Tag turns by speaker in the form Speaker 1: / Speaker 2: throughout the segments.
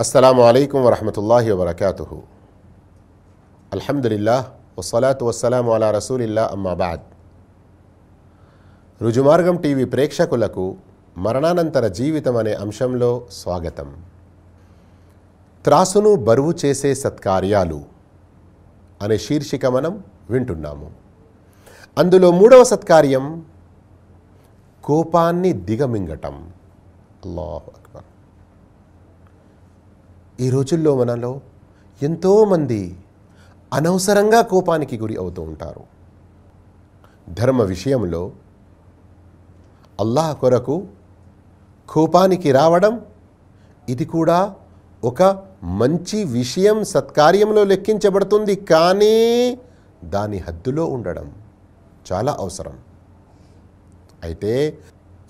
Speaker 1: అస్సలాము అలైకుం వరహమతుల్లా వబర్కాతుహు. అల్హమ్దుల్లా వసలాత్ వసలాం అలా రసూలిల్లా అమ్మాబాద్ రుజుమార్గం టీవీ ప్రేక్షకులకు మరణానంతర జీవితం అనే అంశంలో స్వాగతం. త్రాసును బరువు చేసే సత్కార్యాలు అనే శీర్షిక మనం వింటున్నాము. అందులో మూడవ సత్కార్యం కోపాన్ని దిగమింగటం. అల్లాహు అక్బర్. ఈ రోజుల్లో మనలో ఎంతోమంది అనవసరంగా కోపానికి గురి అవుతూ ఉంటారు. ధర్మ విషయంలో అల్లాహ్ కొరకు కోపానికి రావడం ఇది కూడా ఒక మంచి విషయం సత్కార్యంలో లెక్కించబడుతుంది కానీ దాని హద్దులో ఉండడం చాలా అవసరం. అయితే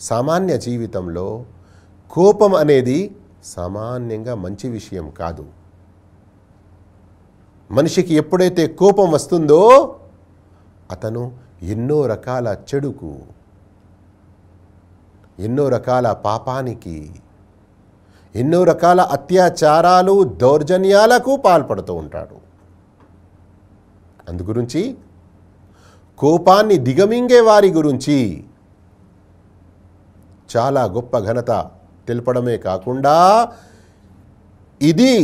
Speaker 1: సామాన్య జీవితంలో కోపం అనేది సామాన్యంగా మంచి విషయం కాదు. మనిషికి ఎప్పుడైతే కోపం వస్తుందో అతను ఎన్నో రకాల చెడుకు ఎన్నో రకాల పాపానికి ఎన్నో రకాల అత్యాచారాలు దౌర్జన్యాలకు పాల్పడుతూ ఉంటాడు. అందుగురించి కోపాన్ని దిగమింగే వారి గురించి చాలా గొప్ప ఘనత తెలపడమే కాకుండా ఇది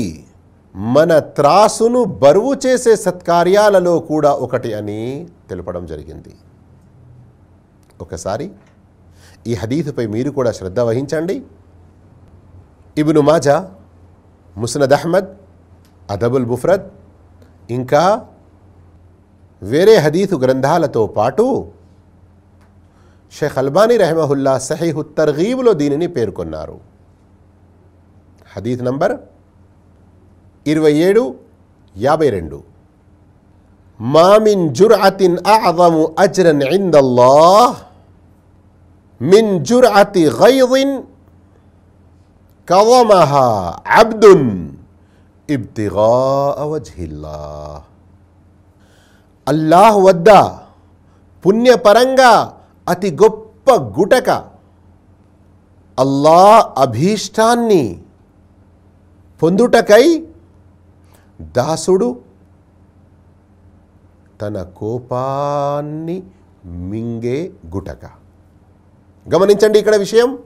Speaker 1: మన త్రాసును బరువు చేసే సత్కార్యాలలో కూడా ఒకటి అని తెలపడం జరిగింది. ఒకసారి ఈ హదీఫ్పై మీరు కూడా శ్రద్ధ వహించండి. ఇబును మాజా ముస్నద్ అహ్మద్ అదబుల్ ముఫ్రద్ ఇంకా వేరే హదీతు గ్రంథాలతో పాటు షేఖ్ అల్బానీ రెహమహుల్లా సహీహు తర్గీబ్లో దీనిని పేర్కొన్నారు హదీత్ నంబర్ ఇరవై ఏడు యాభై రెండు మామిన్ జుర్అతిన్ అఅదము అజ్రన్ ఇందల్లాహ్ మిన్ జుర్అతి గైదిన్ కవమహా అబ్దున్ ఇబ్తిగా వజ్హిల్లా అల్లాహ్ వద్ద పుణ్యపరంగా అతి గొప్ప గుటక అల్లా అభీష్టాన్ని పొందుటకై దాసుడు తన కోపాన్ని మింగే గుటక. గమనించండి ఇక్కడ విషయం.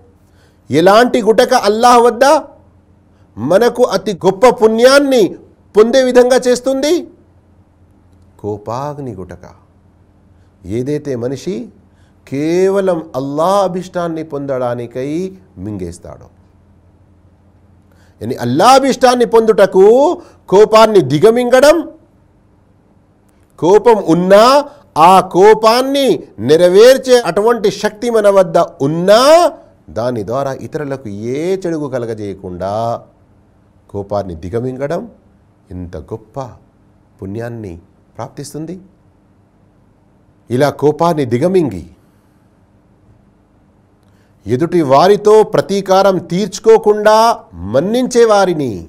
Speaker 1: ఎలాంటి గుటక అల్లాహ్ వద్ద మనకు అతి గొప్ప పుణ్యాన్ని పొందే విధంగా చేస్తుంది? కోపాగ్ని గుటక. ఏదైతే మనిషి కేవలం అల్లా అభిష్టాన్ని పొందడానికై మింగేస్తాడు. అని అల్లా అభిష్టాన్ని పొందుటకు కోపాన్ని దిగమింగడం కోపం ఉన్నా ఆ కోపాన్ని నెరవేర్చే అటువంటి శక్తి మన వద్ద ఉన్నా దాని ద్వారా ఇతరులకు ఏ చెడుగు కలగజేయకుండా కోపాన్ని దిగమింగడం ఇంత గొప్ప పుణ్యాన్ని ప్రాప్తిస్తుంది. ఇలా కోపాన్ని దిగమింగి ఎదుటి వారితో ప్రతీకారం తీర్చుకోకుండా మన్నించే వారిని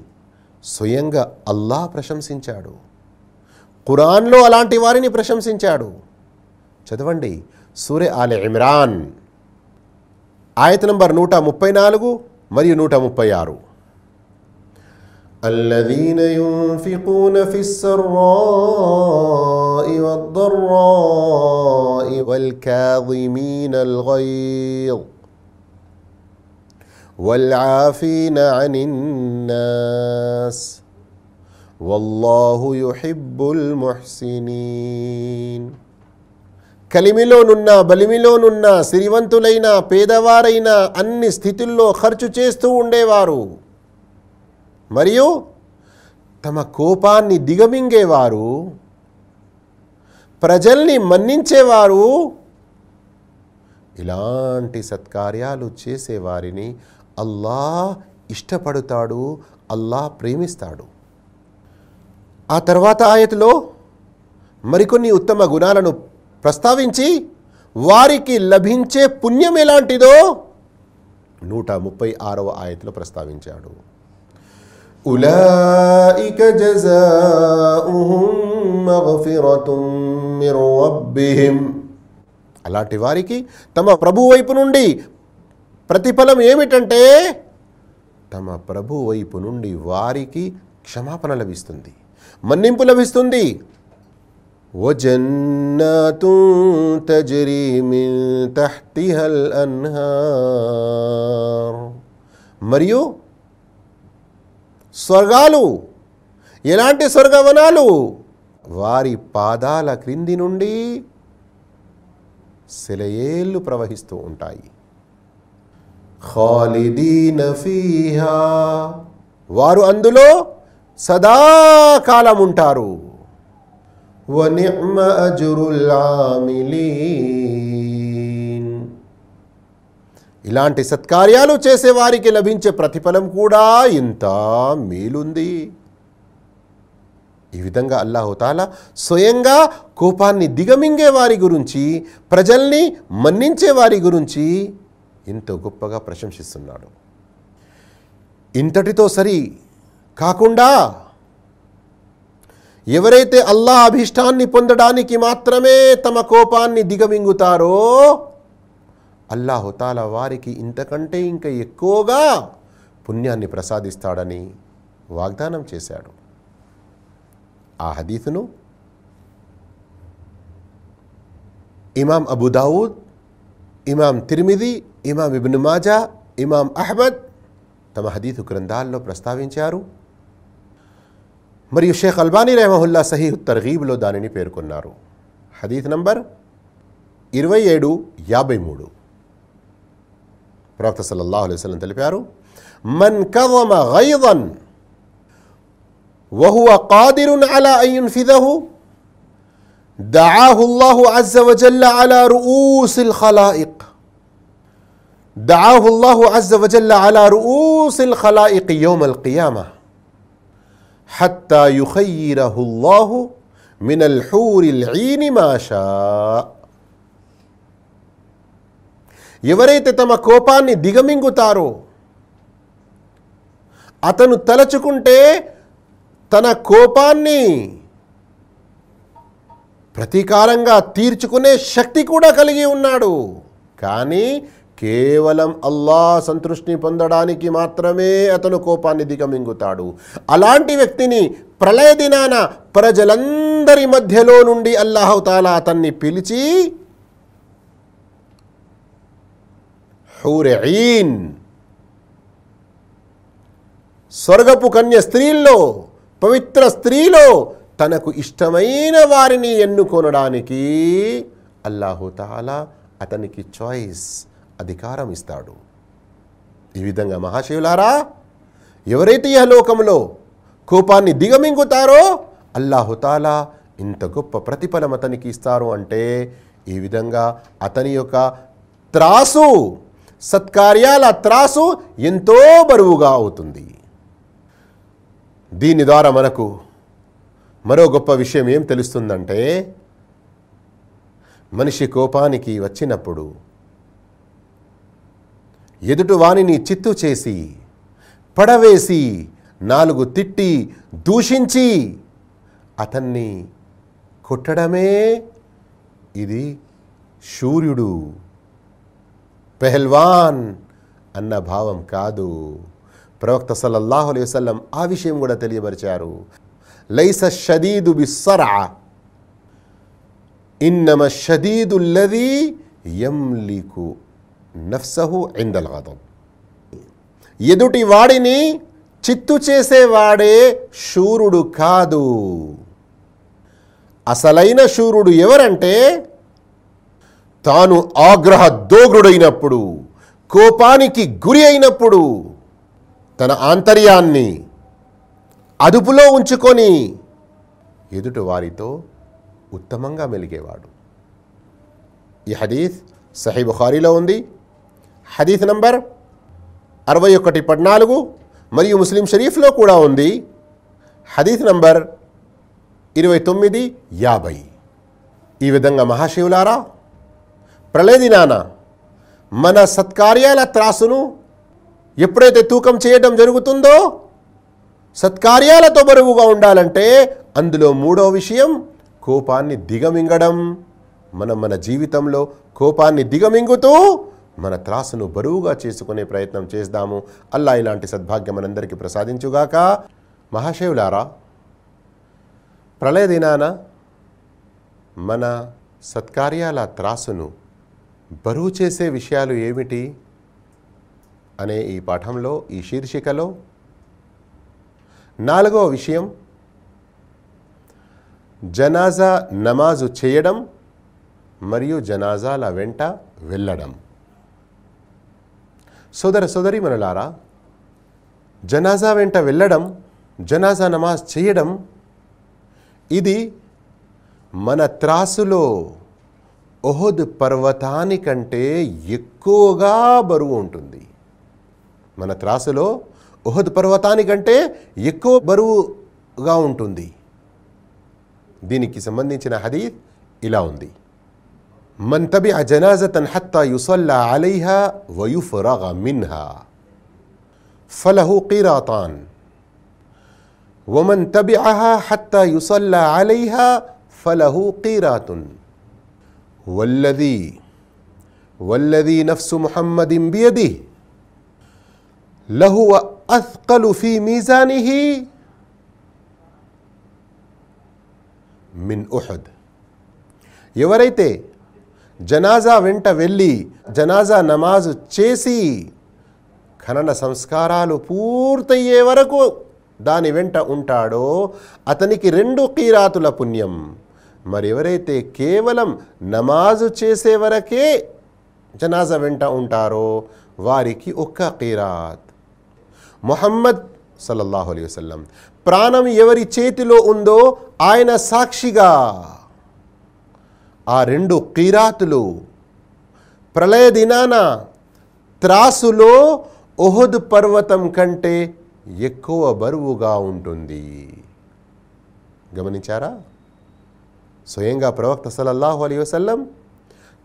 Speaker 1: స్వయంగా అల్లా ప్రశంసించాడు ఖురాన్లో అలాంటి వారిని ప్రశంసించాడు చదవండి సూర్య ఆలె ఇమ్రాన్ ఆయత నంబర్ నూట ముప్పై నాలుగు మరియు నూట ముప్పై ఆరు الذين ينفقون في السراء والضراء والكاظمين الغيظ والعافين عن الناس والله يحب المحسنين కలిమిలోనున్న బలిమిలోనున్న సిరివంతులైన పేదవారైన అన్ని స్థితుల్లో ఖర్చు చేస్తూ ఉండేవారు మరియు తమ కోపాన్ని దిగమింగేవారు ప్రజల్ని మన్నించేవారు ఇలాంటి సత్కార్యాలు చేసేవారిని అల్లా ఇష్టపడతాడు అల్లా ప్రేమిస్తాడు ఆ తర్వాత ఆయతలో మరికొన్ని ఉత్తమ గుణాలను ప్రస్తావించి వారికి లభించే పుణ్యం ఎలాంటిదో నూట ముప్పై ఆరవ ఆయతలో ప్రస్తావించాడు أولئك جزاؤهم مغفرة من ربهم అలాంటి వారికి తమ ప్రభు వైపు నుండి ప్రతిఫలం ఏమిటంటే తమ ప్రభు వైపు నుండి వారికి క్షమాపణ లభిస్తుంది మన్నింపు లభిస్తుంది وجنات تجري من تحتها الأنهار మరియు స్వర్గాలు ఎలాంటి స్వర్గవనాలు వారి పాదాల క్రింది నుండి సెలయేళ్ళు ప్రవహిస్తూ ఉంటాయి ఖాలిదీన ఫీహా. వారు అందులో సదాకాలం ఉంటారు ఇలాంటి సత్కార్యాలు చేసే వారికి లభించే ప్రతిఫలం కూడా ఇంత మేలుంది. ఈ విధంగా అల్లాహుతాలా స్వయంగా కోపాన్ని దిగమింగే వారి గురించి ప్రజల్ని మన్నించే వారి గురించి ఎంతో గొప్పగా ప్రశంసిస్తున్నాడు. ఇంతటితో సరి కాకుండా ఎవరైతే అల్లా అభిష్టాన్ని పొందడానికి మాత్రమే తమ కోపాన్ని దిగమింగుతారో అల్లాహుతాల వారికి ఇంతకంటే ఇంకా ఎక్కువగా పుణ్యాన్ని ప్రసాదిస్తాడని వాగ్దానం చేశాడు. ఆ హదీఫును ఇమాం అబుదావుద్ ఇమాం తిరిమిది ఇమాం ఇబ్ను మాజా ఇమాం అహ్మద్ తమ హదీఫు గ్రంథాల్లో ప్రస్తావించారు మరియు షేఖ్ అల్బానీ రెహమహుల్లా సహీహ్ తర్గీబ్లో దానిని పేర్కొన్నారు హదీఫ్ నంబర్ ఇరవై ఏడు యాభై మూడు ప్రవక్త సల్లల్లాహు అలైహి వసల్లం తెలిపారు మన్ కవమ గైదన్ وهو قادر على أن ينفذه دعاه الله عز وجل على رؤوس الخلائق دعاه الله عز وجل على رؤوس الخلائق يوم القيامة حتى يخيره الله من الحور العين ما شاء ఎవరైతే తమ కోపాన్ని దిగమింగుతారో అతను తలచుకుంటే తన కోపాన్ని ప్రతీకారంగా తీర్చుకునే శక్తి కూడా కలిగి ఉన్నాడు కానీ కేవలం అల్లా సంతృష్టిని పొందడానికి మాత్రమే అతను కోపాన్ని దిగమింగుతాడు. అలాంటి వ్యక్తిని ప్రళయ దినాన ప్రజలందరి మధ్యలో నుండి అల్లాహుతాలా అతన్ని పిలిచి హూరెయిన్ స్వర్గపు కన్య స్త్రీల్లో పవిత్ర స్త్రీలో తనకు ఇష్టమైన వారిని ఎన్నుకొనడానికి అల్లాహుతాలా అతనికి చాయిస్ అధికారం ఇస్తాడు ఈ విధంగా మహాశివులారా ఎవరైతే ఈ లోకంలో కోపాన్ని దిగమింగుతారో అల్లాహుతాలా ఇంత గొప్ప ప్రతిఫలం అతనికి ఇస్తారు అంటే ఈ విధంగా అతని యొక్క త్రాసు సత్కార్యాల త్రాసు ఎంతో బరువుగా అవుతుంది. దీని ద్వారా మనకు మరో గొప్ప విషయం ఏం తెలుస్తుందంటే మనిషి కోపానికి వచ్చినప్పుడు ఎదుటి వానిని చిత్తు చేసి పడవేసి నాలుగు తిట్టి దూషించి అతన్ని కొట్టడమే ఇది శూర్యుడు. పెహల్వాన్ అన్న భావం కాదు. ప్రవక్త సల్లల్లాహు అలైహి వసల్లం ఆ విషయం కూడా తెలియపరిచారు. లైస షదీదు బిస్సరా. ఇన్నమ షదీదుల్లది ఎంలికు నఫ్సహు ఇందల్ గదం ఎదుటి వాడిని చిత్తు చేసేవాడే శూరుడు కాదు. అసలైన శూరుడు ఎవరంటే తాను ఆగ్రహ దోగ్రుడైనప్పుడు కోపానికి గురి అయినప్పుడు తన ఆంతర్యాన్ని అదుపులో ఉంచుకొని ఎదుటి వారితో ఉత్తమంగా మెలిగేవాడు. ఈ హదీత్ సహీ బుఖారీలో ఉంది. హదీఫ్ నంబర్ అరవై ఒకటి పద్నాలుగు మరియు ముస్లిం షరీఫ్లో కూడా ఉంది. హదీత్ నంబర్ ఇరవై తొమ్మిది యాభై. ఈ విధంగా మహాశివులారా ప్రళయ దినాన మన సత్కార్యాల త్రాసును ఎప్పుడైతే తూకం చేయడం జరుగుతుందో సత్కార్యాలతో బరువుగా ఉండాలంటే అందులో మూడో విషయం కోపాన్ని దిగమింగడం. మనం మన జీవితంలో కోపాన్ని దిగమింగుతూ మన త్రాసును బరువుగా చేసుకునే ప్రయత్నం చేద్దాము. అల్లా ఇలాంటి సద్భాగ్యం మనందరికీ ప్రసాదించుగాక. మహాశివులారా ప్రళయ దినాన మన సత్కార్యాల త్రాసును బరువు చేసే విషయాలు ఏమిటి అనే ఈ పాఠంలో ఈ శీర్షికలో నాలుగవ విషయం జనాజా నమాజు చేయడం మరియు జనాజాల వెంట వెళ్ళడం. సోదర సోదరి మనలారా జనాజా వెంట వెళ్ళడం జనాజా నమాజ్ చేయడం ఇది మన త్రాసులో ఒహద్ పర్వతానికంటే ఎక్కువగా బరువు ఉంటుంది. మన త్రాసులో ఒహద్ పర్వతానికంటే ఎక్కువ బరువుగా ఉంటుంది. దీనికి సంబంధించిన హదీత్ ఇలా ఉంది. من تبع جنازة حتى يصلى عليها ويفرغ منها فله قيراطان ومن تبعها حتى يصلى عليها فله قيرات والذي والذي نفس محمد بيده لهو أثقل في ميزانه من أحد ఎవరైతే జనాజా వెంట వెళ్ళి జనాజా నమాజు చేసి ఖనన సంస్కారాలు పూర్తయ్యే వరకు దాని వెంట ఉంటాడో అతనికి రెండు కీరాతుల పుణ్యం. మరెవరైతే కేవలం నమాజు చేసే వరకే జనాజా వెంట ఉంటారో వారికి ఒక్క కీరాత్ మొహమ్మద్ సల్లల్లాహు అలైవసం ప్రాణం ఎవరి చేతిలో ఉందో ఆయన సాక్షిగా ఆ రెండు కీరాతులు. ప్రళయ దినాన త్రాసులో ఒహద్ పర్వతం కంటే ఎక్కువ బరువుగా ఉంటుంది. గమనించారా? స్వయంగా ప్రవక్త సలల్లాహు అలీ వసల్లం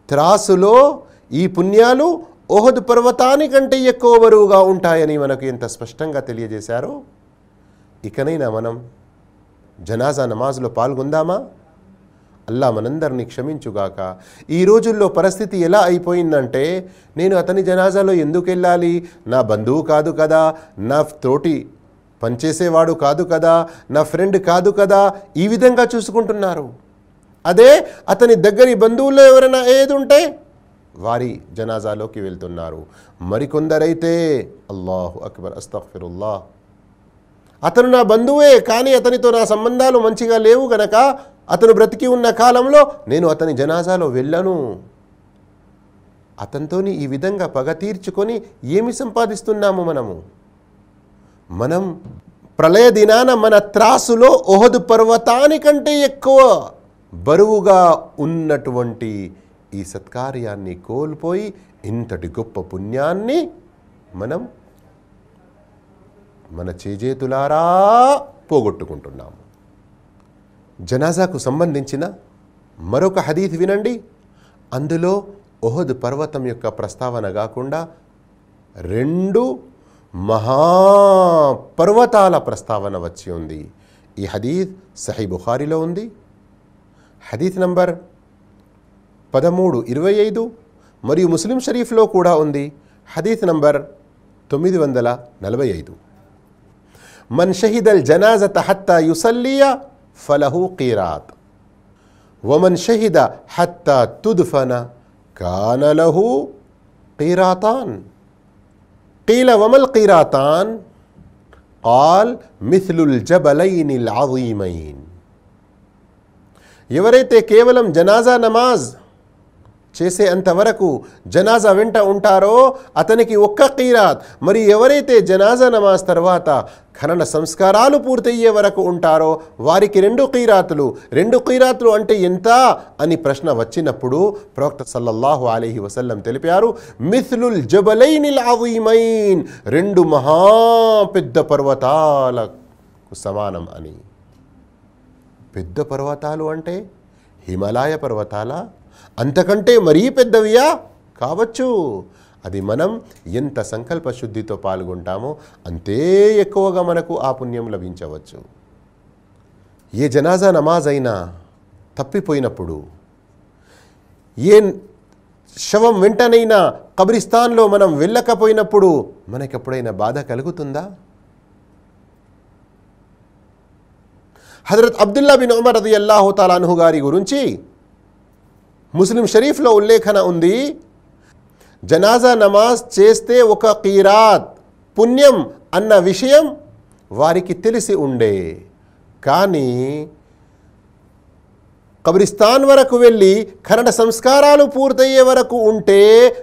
Speaker 1: త్రాసులో ఈ పుణ్యాలు ఓహద్ పర్వతానికంటే ఎక్కువ బరువుగా ఉంటాయని మనకు ఎంత స్పష్టంగా తెలియజేశారో? ఇకనైనా మనం జనాజా నమాజ్లో పాల్గొందామా? అల్లా మనందరినీ క్షమించుగాక. ఈ రోజుల్లో పరిస్థితి ఎలా అయిపోయిందంటే నేను అతని జనాజాలో ఎందుకు వెళ్ళాలి? నా బంధువు కాదు కదా నా తోటి పనిచేసేవాడు కాదు కదా నా ఫ్రెండ్ కాదు కదా ఈ విధంగా చూసుకుంటున్నారు. అదే అతని దగ్గరి బంధువుల్లో ఎవరైనా ఏది ఉంటే వారి జనాజాలోకి వెళ్తున్నారు. మరికొందరైతే అల్లాహు అక్బర్ అస్తఫిరుల్లా అతను నా బంధువే కానీ అతనితో నా సంబంధాలు మంచిగా లేవు గనక అతను బ్రతికి ఉన్న కాలంలో నేను అతని జనాజాలో వెళ్ళను. అతనితోని ఈ విధంగా పగ తీర్చుకొని ఏమి సంపాదిస్తున్నాము మనము? మనం ప్రళయ దినాన మన త్రాసులో ఓహదు పర్వతానికంటే ఎక్కువ బరువుగా ఉన్నటువంటి ఈ సత్కార్యాన్ని కోల్పోయి ఇంతటి గొప్ప పుణ్యాన్ని మనం మన చేజేతులారా పోగొట్టుకుంటున్నాము. జనాజాకు సంబంధించిన మరొక హదీత్ వినండి. అందులో ఒహద్ పర్వతం యొక్క ప్రస్తావన కాకుండా రెండు మహాపర్వతాల ప్రస్తావన వచ్చి ఉంది. ఈ హదీత్ సహీ బుఖారిలో ఉంది. హదీత్ నంబర్ పదమూడు ఇరవై ఐదు మరియు ముస్లిం షరీఫ్లో కూడా ఉంది. హదీత్ నంబర్ తొమ్మిది వందల నలభై ఐదు. మన్ షహీదల్ జనాజత హత్తా యుసల్లియా فله قيراط ومن شهد حتى تدفن كان له قيراطان قيل وما القيراطان قال مثل الجبلين العظيمين ఎవరైతే కేవలం జనాజా నమాజ్ చేసే అంతవరకు జనాజా వెంట ఉంటారో అతనికి ఒక్క కీరాత్ మరి ఎవరైతే జనాజా నమాజ్ తర్వాత ఖనన సంస్కారాలు పూర్తయ్యే వరకు ఉంటారో వారికి రెండు కీరాతులు రెండు కీరాతులు అంటే ఎంత అని ప్రశ్న వచ్చినప్పుడు ప్రవక్త సల్లల్లాహు అలీహి వసల్లం తెలిపారు. మిథ్లుల్ జబలైనిల్ అవీమైన్ రెండు మహా పెద్ద పర్వతాలకు సమానం అని. పెద్ద పర్వతాలు అంటే హిమాలయ పర్వతాల? అంతకంటే మరీ పెద్దవియా? కావచ్చు. అది మనం ఎంత సంకల్ప శుద్ధితో పాల్గొంటామో అంతే ఎక్కువగా మనకు ఆ పుణ్యం లభించవచ్చు. ఏ జనాజా నమాజ్ అయినా తప్పిపోయినప్పుడు ఏ శవం వెంటనైనా కబ్రిస్తాన్లో మనం వెళ్ళకపోయినప్పుడు మనకెప్పుడైనా బాధ కలుగుతుందా? హజరత్ అబ్దుల్లా బిన్ ఉమర్ రది అల్లాహు తాలానుహు గారి గురించి ముస్లిం షరీఫ్లో ఉల్లేఖన ఉంది జనాజా నమాజ్ చేస్తే ఒక కీరాత్ పుణ్యం అన్న విషయం వారికి తెలిసి ఉండే. కానీ కబ్రిస్తాన్ వరకు వెళ్ళి కరణ సంస్కారాలు పూర్తయ్యే వరకు ఉంటే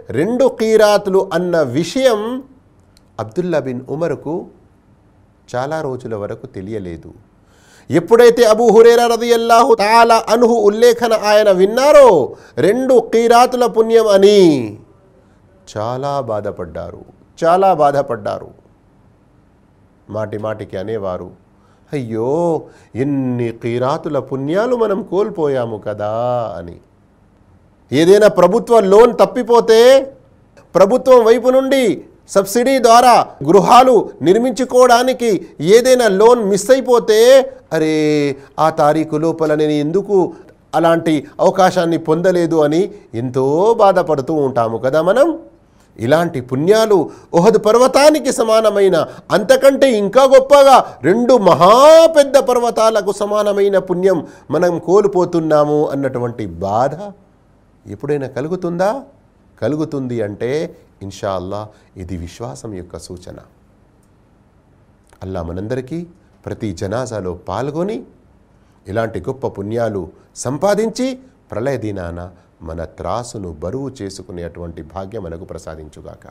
Speaker 1: రెండు కీరాతులు అన్న విషయం అబ్దుల్లా బిన్ ఉమర్కు చాలా రోజుల వరకు తెలియలేదు. ఎప్పుడైతే అబూ హురేరా రదియల్లాహు తాలా అనుహు ఉల్లేఖన ఆయన విన్నారో రెండు కీరాతుల పుణ్యం అని చాలా బాధపడ్డారు చాలా బాధపడ్డారు. మాటి మాటికి అనేవారు అయ్యో ఎన్ని కీరాతుల పుణ్యాలు మనం కోల్పోయాము కదా అని. ఏదైనా ప్రభుత్వ లోన్ తప్పిపోతే ప్రభుత్వం వైపు నుండి సబ్సిడీ ద్వారా గృహాలు నిర్మించుకోవడానికి ఏదైనా లోన్ మిస్ అయిపోతే అరే ఆ తారీఖు లోపల నేను ఎందుకు అలాంటి అవకాశాన్ని పొందలేదు అని ఎంతో బాధపడుతూ ఉంటాము కదా మనం? ఇలాంటి పుణ్యాలు ఓహద్ పర్వతానికి సమానమైన అంతకంటే ఇంకా గొప్పగా రెండు మహా పెద్ద పర్వతాలకు సమానమైన పుణ్యం మనం కోల్పోతున్నాము అన్నటువంటి బాధ ఎప్పుడైనా కలుగుతుందా? కలుగుతుంది అంటే ఇన్షాల్లా ఇది విశ్వాసం యొక్క సూచన. అల్లా మనందరికీ ప్రతి జనాజాలో పాల్గొని ఇలాంటి గొప్ప పుణ్యాలు సంపాదించి ప్రళయ దినాన మన త్రాసును బరువు చేసుకునేటువంటి భాగ్యం మనకు ప్రసాదించుగాక.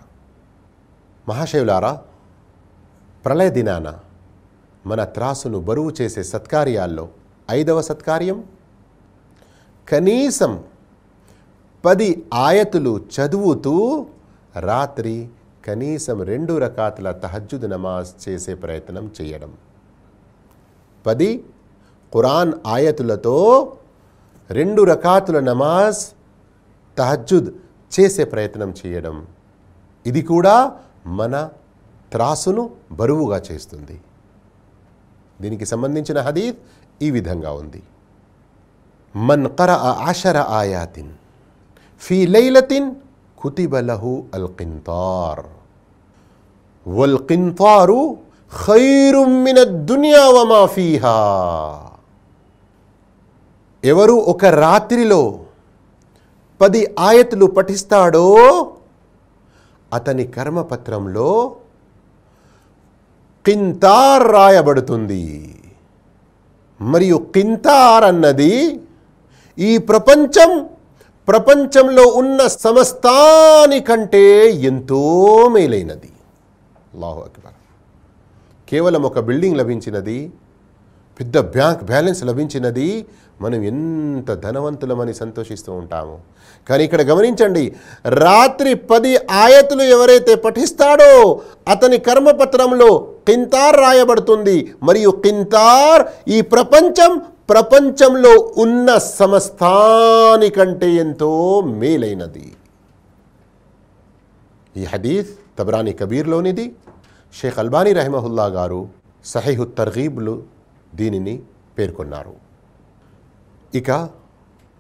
Speaker 1: మహాశివులారా ప్రళయ దినాన మన త్రాసును బరువు చేసే సత్కార్యాల్లో ఐదవ సత్కార్యం కనీసం పది ఆయతులు చదువుతూ రాత్రి కనీసం రెండు రకాతుల తహజ్జుద్ నమాజ్ చేసే ప్రయత్నం చేయడం. పది ఖురాన్ ఆయతులతో రెండు రకాతుల నమాజ్ తహజ్జుద్ చేసే ప్రయత్నం చేయడం. ఇది కూడా మన త్రాసును బరువుగా చేస్తుంది. దీనికి సంబంధించిన హదీద్ ఈ విధంగా ఉంది. మన్ కర ఆశర ఆయాతిన్ ఫీ లైలతిన్ కుతిబ లహు అల్ కింతార్ వల్ కింతారు ఖైరుమ్మిన దునియా వమాఫీహా ఎవరు ఒక రాత్రిలో పది ఆయతులు పఠిస్తాడో అతని కర్మపత్రంలో కింతార్ రాయబడుతుంది. మరియు కింతార్ అన్నది ఈ ప్రపంచం ప్రపంచంలో ఉన్న సమస్తానికంటే ఎంతో మేలైనది. అల్లాహు అక్బర్. కేవలం ఒక బిల్డింగ్ లభించినది పెద్ద బ్యాంక్ బ్యాలెన్స్ లభించినది మనం ఎంత ధనవంతులమని సంతోషిస్తూ ఉంటాము. కానీ ఇక్కడ గమనించండి రాత్రి పది ఆయతులు ఎవరైతే పఠిస్తాడో అతని కర్మపత్రంలో కింతార్ రాయబడుతుంది. మరియు కింతార్ ఈ ప్రపంచం ప్రపంచంలో ఉన్న సమస్తానికంటే ఎంతో మేలైనది. ఈ హదీస్ తబ్రాని కబీర్లోనిది. షేఖ్ అల్బానీ రహమహుల్లా గారు సహీహు తర్గీబ్లు దీనిని పేర్కొన్నారు. ఇక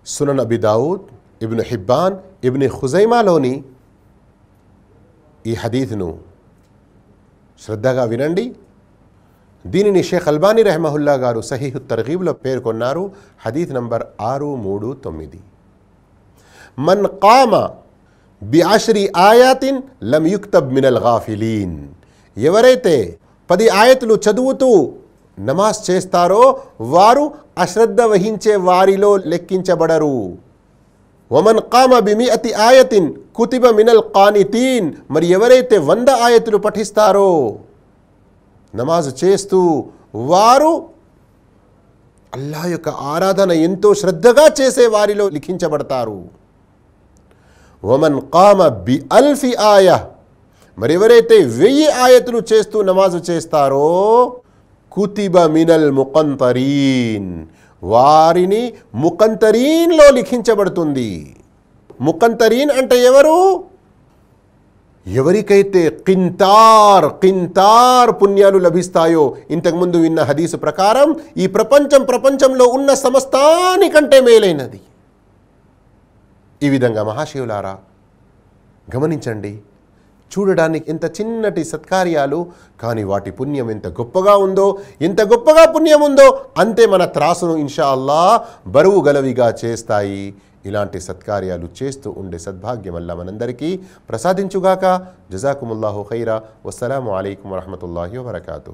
Speaker 1: సునన్ అబిదావుద్ ఇబ్న్ హిబ్బాన్ ఇబ్ని హుజైమాలోని ఈ హదీద్ను శ్రద్ధగా వినండి. దీనిని షేఖ్ అల్బానీ రెహమహుల్లా గారు సహీహు తర్గీబ్లో పేర్కొన్నారు. హదీత్ నంబర్ ఆరు మూడు తొమ్మిది. మన్ కామ బిఆశ్రి ఆయాతిన్ లమ్ యుక్తబ్ మినల్ గాఫిలీన్. ఎవరైతే పది ఆయతులు చదువుతూ నమాజ్ చేస్తారో వారు అశ్రద్ధ వహించే వారిలో లెక్కించబడరు. వమన్ కామ బిమి అతి ఆయతిన్ కుతిబ మినల్ కానితీన్. మరి ఎవరైతే వంద ఆయతులు పఠిస్తారో నమాజ్ చేస్తూ వారు అల్లా యొక్క ఆరాధన ఎంతో శ్రద్ధగా చేసే వారిలో లిఖించబడతారు. వమన్ కామ బి అల్ఫి ఆయ. మరి ఎవరైతే వెయ్యి ఆయతులు చేస్తూ నమాజు చేస్తారో కుతిబ మినల్ ముకంతరీన్ వారిని ముకంతరీన్లో లిఖించబడుతుంది. ముకంతరీన్ అంటే ఎవరు? ఎవరికైతే కింతార్ కింతార్ పుణ్యాలు లభిస్తాయో ఇంతకుముందు విన్న హదీసు ప్రకారం ఈ ప్రపంచం ప్రపంచంలో ఉన్న సమస్తానికంటే మేలైనది. ఈ విధంగా మహాశివులారా గమనించండి. చూడడానికి ఎంత చిన్నటి సత్కార్యాలు కానీ వాటి పుణ్యం ఎంత గొప్పగా ఉందో ఎంత గొప్పగా పుణ్యం ఉందో అంతే మన త్రాసును ఇన్షా అల్లా బరువు గలవిగా చేస్తాయి. ఇలాంటి సత్కార్యాలు చేస్తూ ఉండే సద్భాగ్యం అల్లా మనందరికీ. ప్రసాదించుగాక. జజాకుముల్లాహు ఖైరా. వసలాము అలైకుం వరహమతుల్లాహి వరకాతు